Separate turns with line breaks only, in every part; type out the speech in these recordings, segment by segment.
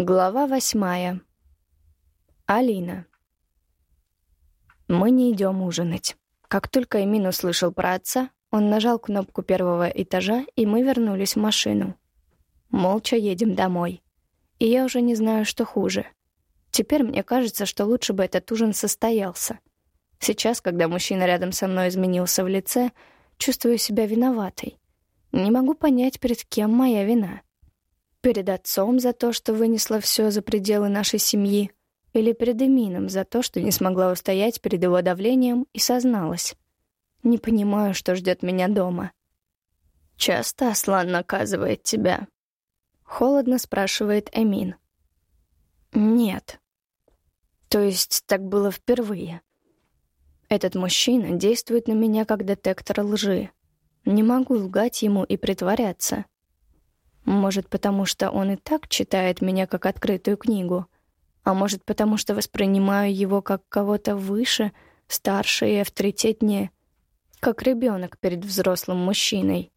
Глава восьмая. Алина. Мы не идем ужинать. Как только Эмин услышал про отца, он нажал кнопку первого этажа, и мы вернулись в машину. Молча едем домой. И я уже не знаю, что хуже. Теперь мне кажется, что лучше бы этот ужин состоялся. Сейчас, когда мужчина рядом со мной изменился в лице, чувствую себя виноватой. Не могу понять, перед кем моя вина — Перед отцом за то, что вынесла все за пределы нашей семьи, или перед Эмином за то, что не смогла устоять перед его давлением и созналась. Не понимаю, что ждет меня дома. «Часто Аслан наказывает тебя?» Холодно спрашивает Эмин. «Нет. То есть так было впервые. Этот мужчина действует на меня как детектор лжи. Не могу лгать ему и притворяться. Может, потому что он и так читает меня как открытую книгу, а может, потому что воспринимаю его как кого-то выше, старше и авторитетнее, как ребенок перед взрослым мужчиной.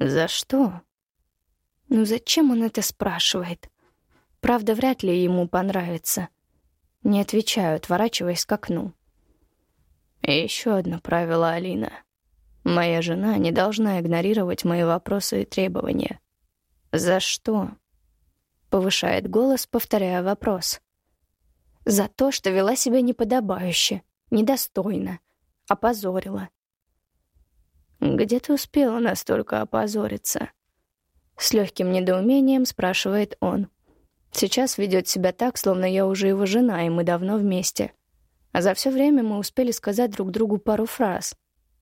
За что? Ну зачем он это спрашивает? Правда, вряд ли ему понравится. Не отвечаю, отворачиваясь к окну. И еще одно правило, Алина. Моя жена не должна игнорировать мои вопросы и требования. «За что?» — повышает голос, повторяя вопрос. «За то, что вела себя неподобающе, недостойно, опозорила». «Где ты успела настолько опозориться?» С легким недоумением спрашивает он. Сейчас ведет себя так, словно я уже его жена, и мы давно вместе. А за все время мы успели сказать друг другу пару фраз.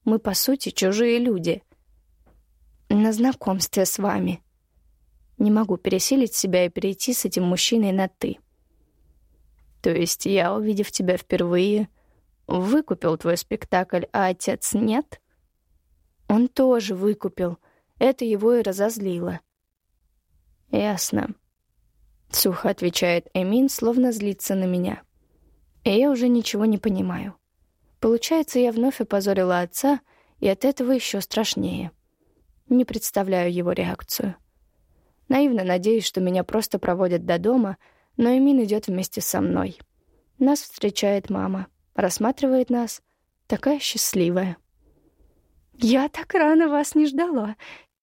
Мы, по сути, чужие люди. На знакомстве с вами. Не могу пересилить себя и перейти с этим мужчиной на «ты». То есть я, увидев тебя впервые, выкупил твой спектакль, а отец нет? Он тоже выкупил. Это его и разозлило. Ясно. Сухо отвечает Эмин, словно злится на меня. И я уже ничего не понимаю. Получается, я вновь опозорила отца, и от этого еще страшнее. Не представляю его реакцию. Наивно надеюсь, что меня просто проводят до дома, но Эмин идет вместе со мной. Нас встречает мама, рассматривает нас. Такая счастливая. «Я так рано вас не ждала.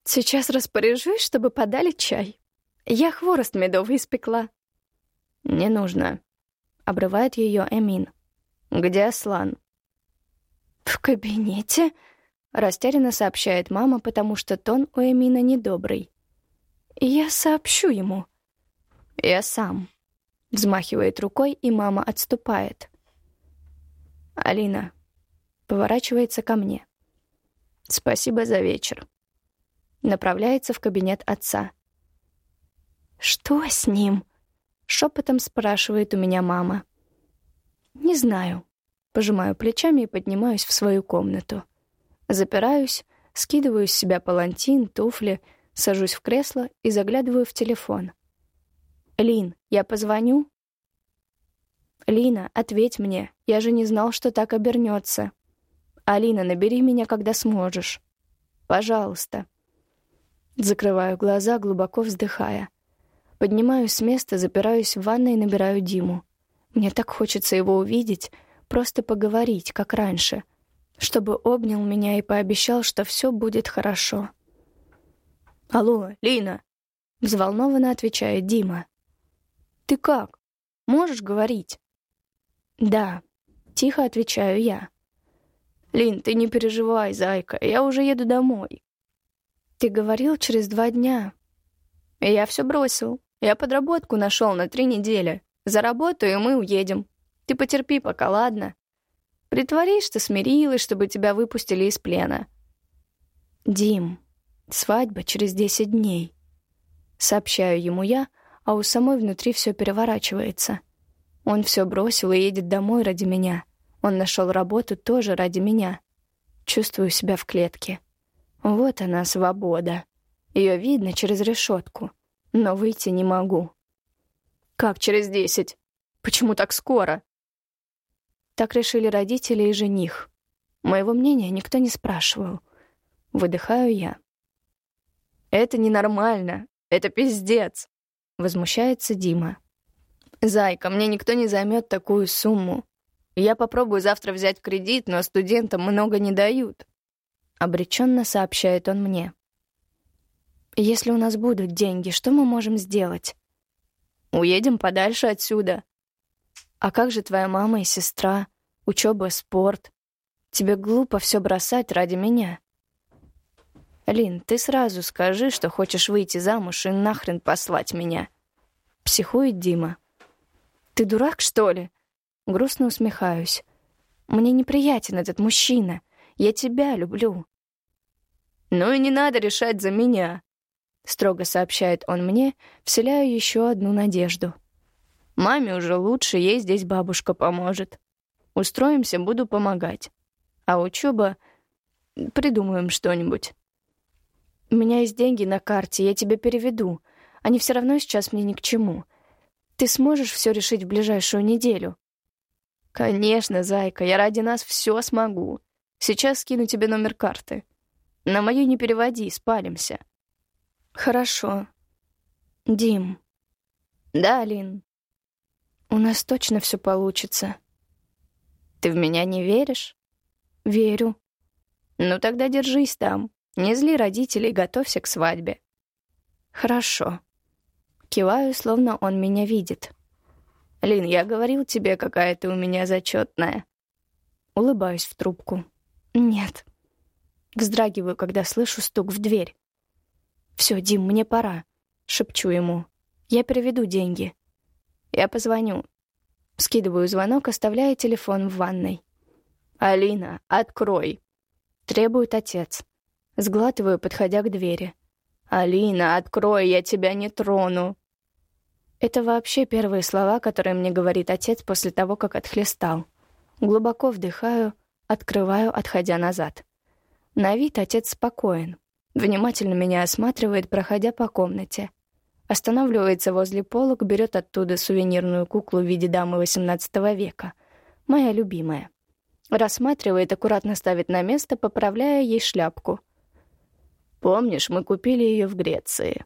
Сейчас распоряжусь, чтобы подали чай. Я хворост медовый испекла». «Не нужно», — обрывает ее Эмин. «Где Аслан?» «В кабинете», — растерянно сообщает мама, потому что тон у Эмина недобрый. «Я сообщу ему». «Я сам», — взмахивает рукой, и мама отступает. «Алина», — поворачивается ко мне. «Спасибо за вечер». Направляется в кабинет отца. «Что с ним?» — шепотом спрашивает у меня мама. «Не знаю». Пожимаю плечами и поднимаюсь в свою комнату. Запираюсь, скидываю с себя палантин, туфли — Сажусь в кресло и заглядываю в телефон. «Лин, я позвоню?» «Лина, ответь мне. Я же не знал, что так обернется. Алина, набери меня, когда сможешь. Пожалуйста». Закрываю глаза, глубоко вздыхая. Поднимаюсь с места, запираюсь в ванной и набираю Диму. Мне так хочется его увидеть, просто поговорить, как раньше, чтобы обнял меня и пообещал, что все будет хорошо. «Алло, Лина!» — взволнованно отвечает Дима. «Ты как? Можешь говорить?» «Да», — тихо отвечаю я. «Лин, ты не переживай, зайка, я уже еду домой». «Ты говорил через два дня». «Я все бросил. Я подработку нашел на три недели. Заработаю, и мы уедем. Ты потерпи пока, ладно? Притворись, что смирилась, чтобы тебя выпустили из плена». «Дим», Свадьба через десять дней. Сообщаю ему я, а у самой внутри все переворачивается. Он все бросил и едет домой ради меня. Он нашел работу тоже ради меня. Чувствую себя в клетке. Вот она, свобода. Ее видно через решетку, но выйти не могу. Как через десять? Почему так скоро? Так решили родители и жених. Моего мнения никто не спрашивал. Выдыхаю я. Это ненормально. Это пиздец. возмущается Дима. «Зайка, мне никто не займет такую сумму. Я попробую завтра взять кредит, но студентам много не дают», — обреченно сообщает он мне. «Если у нас будут деньги, что мы можем сделать?» «Уедем подальше отсюда». «А как же твоя мама и сестра? Учеба, спорт? Тебе глупо все бросать ради меня?» «Лин, ты сразу скажи, что хочешь выйти замуж и нахрен послать меня». Психует Дима. «Ты дурак, что ли?» Грустно усмехаюсь. «Мне неприятен этот мужчина. Я тебя люблю». «Ну и не надо решать за меня», — строго сообщает он мне, вселяя еще одну надежду. «Маме уже лучше, ей здесь бабушка поможет. Устроимся, буду помогать. А учеба... Придумаем что-нибудь». У меня есть деньги на карте, я тебе переведу. Они все равно сейчас мне ни к чему. Ты сможешь все решить в ближайшую неделю?» «Конечно, зайка, я ради нас все смогу. Сейчас скину тебе номер карты. На мою не переводи, спалимся». «Хорошо. Дим». «Да, Лин». «У нас точно все получится». «Ты в меня не веришь?» «Верю». «Ну тогда держись там. Не зли родителей, готовься к свадьбе. Хорошо. Киваю, словно он меня видит. Лин, я говорил тебе, какая ты у меня зачетная. Улыбаюсь в трубку. Нет. Вздрагиваю, когда слышу стук в дверь. Все, Дим, мне пора. Шепчу ему. Я переведу деньги. Я позвоню. Скидываю звонок, оставляя телефон в ванной. «Алина, открой!» — требует отец. Сглатываю, подходя к двери. «Алина, открой, я тебя не трону!» Это вообще первые слова, которые мне говорит отец после того, как отхлестал. Глубоко вдыхаю, открываю, отходя назад. На вид отец спокоен. Внимательно меня осматривает, проходя по комнате. Останавливается возле полок, берет оттуда сувенирную куклу в виде дамы XVIII века. Моя любимая. Рассматривает, аккуратно ставит на место, поправляя ей шляпку — Помнишь, мы купили ее в Греции?»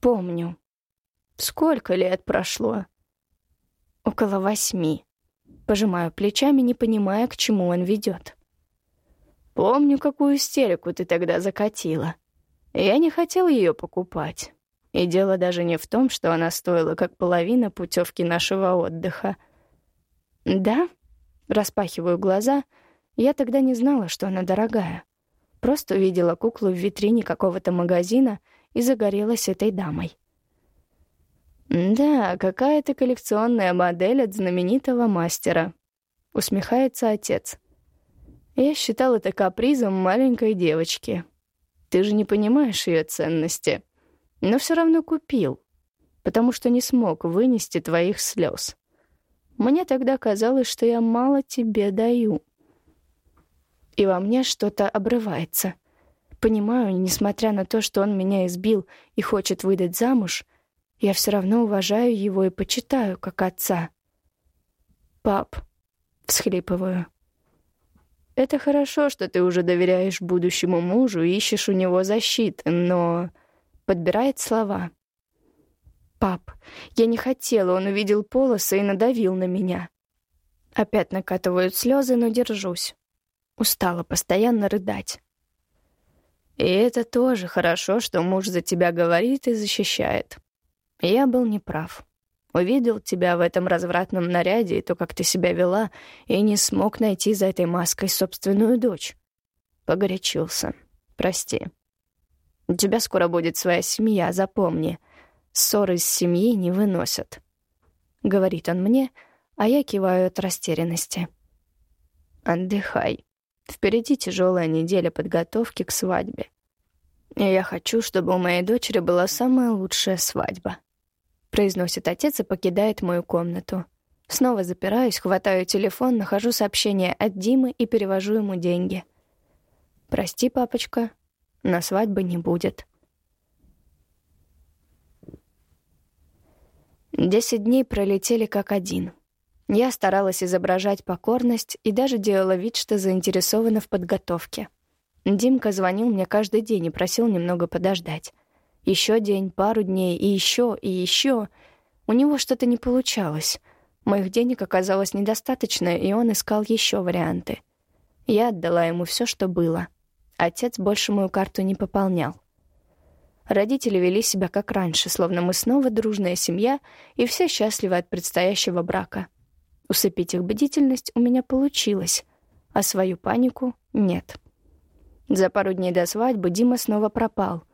«Помню. Сколько лет прошло?» «Около восьми». Пожимаю плечами, не понимая, к чему он ведет. «Помню, какую истерику ты тогда закатила. Я не хотел ее покупать. И дело даже не в том, что она стоила как половина путевки нашего отдыха. Да, распахиваю глаза, я тогда не знала, что она дорогая. Просто увидела куклу в витрине какого-то магазина и загорелась этой дамой. «Да, какая-то коллекционная модель от знаменитого мастера», — усмехается отец. «Я считал это капризом маленькой девочки. Ты же не понимаешь ее ценности. Но все равно купил, потому что не смог вынести твоих слез. Мне тогда казалось, что я мало тебе даю» и во мне что-то обрывается. Понимаю, несмотря на то, что он меня избил и хочет выдать замуж, я все равно уважаю его и почитаю, как отца. «Пап», — всхлипываю, — «это хорошо, что ты уже доверяешь будущему мужу и ищешь у него защиты, но...» Подбирает слова. «Пап, я не хотела, он увидел полосы и надавил на меня». Опять накатывают слезы, но держусь. Устала постоянно рыдать. И это тоже хорошо, что муж за тебя говорит и защищает. Я был неправ. Увидел тебя в этом развратном наряде и то, как ты себя вела, и не смог найти за этой маской собственную дочь. Погорячился. Прости. У тебя скоро будет своя семья, запомни. Ссоры с семьей не выносят. Говорит он мне, а я киваю от растерянности. Отдыхай. Впереди тяжелая неделя подготовки к свадьбе. И я хочу, чтобы у моей дочери была самая лучшая свадьба. Произносит отец и покидает мою комнату. Снова запираюсь, хватаю телефон, нахожу сообщение от Димы и перевожу ему деньги. «Прости, папочка, на свадьбы не будет». Десять дней пролетели как один — я старалась изображать покорность и даже делала вид, что заинтересована в подготовке. Димка звонил мне каждый день и просил немного подождать. Еще день, пару дней, и еще, и еще. У него что-то не получалось. Моих денег оказалось недостаточно, и он искал еще варианты. Я отдала ему все, что было. Отец больше мою карту не пополнял. Родители вели себя как раньше, словно мы снова дружная семья, и все счастливы от предстоящего брака. Усыпить их бдительность у меня получилось, а свою панику — нет. За пару дней до свадьбы Дима снова пропал.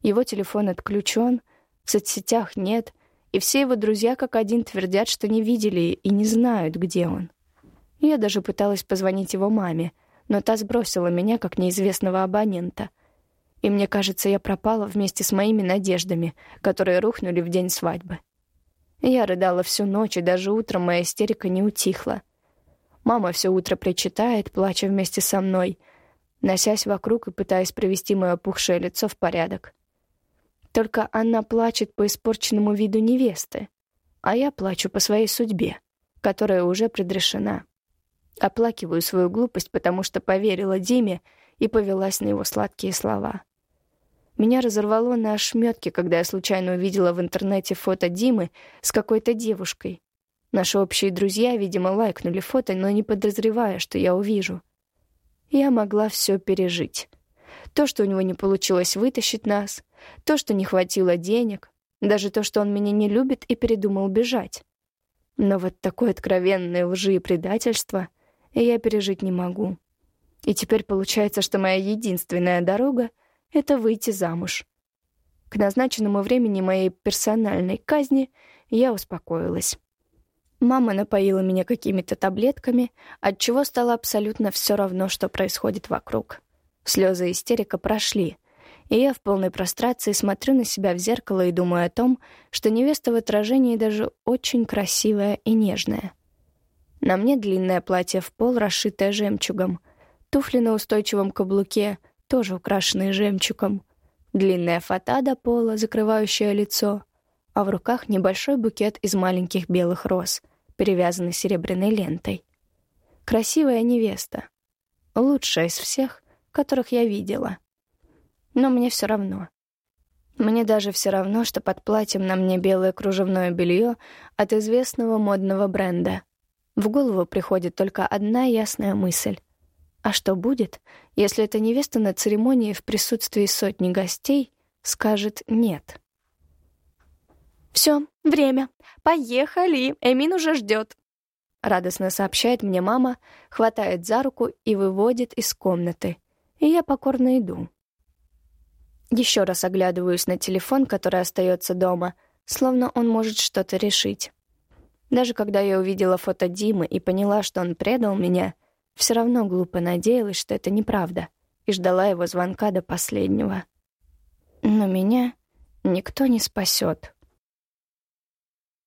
Его телефон отключен, в соцсетях нет, и все его друзья как один твердят, что не видели и не знают, где он. Я даже пыталась позвонить его маме, но та сбросила меня как неизвестного абонента. И мне кажется, я пропала вместе с моими надеждами, которые рухнули в день свадьбы. Я рыдала всю ночь, и даже утром моя истерика не утихла. Мама все утро причитает, плача вместе со мной, носясь вокруг и пытаясь привести мое опухшее лицо в порядок. Только она плачет по испорченному виду невесты, а я плачу по своей судьбе, которая уже предрешена. Оплакиваю свою глупость, потому что поверила Диме и повелась на его сладкие слова. Меня разорвало на ошметке, когда я случайно увидела в интернете фото Димы с какой-то девушкой. Наши общие друзья, видимо, лайкнули фото, но не подозревая, что я увижу. Я могла все пережить. То, что у него не получилось вытащить нас, то, что не хватило денег, даже то, что он меня не любит и передумал бежать. Но вот такое откровенное лжи и предательство я пережить не могу. И теперь получается, что моя единственная дорога — это выйти замуж. К назначенному времени моей персональной казни я успокоилась. Мама напоила меня какими-то таблетками, от чего стало абсолютно все равно, что происходит вокруг. Слезы истерика прошли, и я в полной прострации смотрю на себя в зеркало и думаю о том, что невеста в отражении даже очень красивая и нежная. На мне длинное платье в пол, расшитое жемчугом, туфли на устойчивом каблуке — тоже украшенные жемчугом, длинная фата до пола, закрывающая лицо, а в руках небольшой букет из маленьких белых роз, перевязанный серебряной лентой. Красивая невеста. Лучшая из всех, которых я видела. Но мне все равно. Мне даже все равно, что под платьем на мне белое кружевное белье от известного модного бренда. В голову приходит только одна ясная мысль. А что будет, если эта невеста на церемонии в присутствии сотни гостей скажет «нет»? «Все, время. Поехали. Эмин уже ждет», — радостно сообщает мне мама, хватает за руку и выводит из комнаты. И я покорно иду. Еще раз оглядываюсь на телефон, который остается дома, словно он может что-то решить. Даже когда я увидела фото Димы и поняла, что он предал меня — все равно глупо надеялась, что это неправда, и ждала его звонка до последнего. Но меня никто не спасет.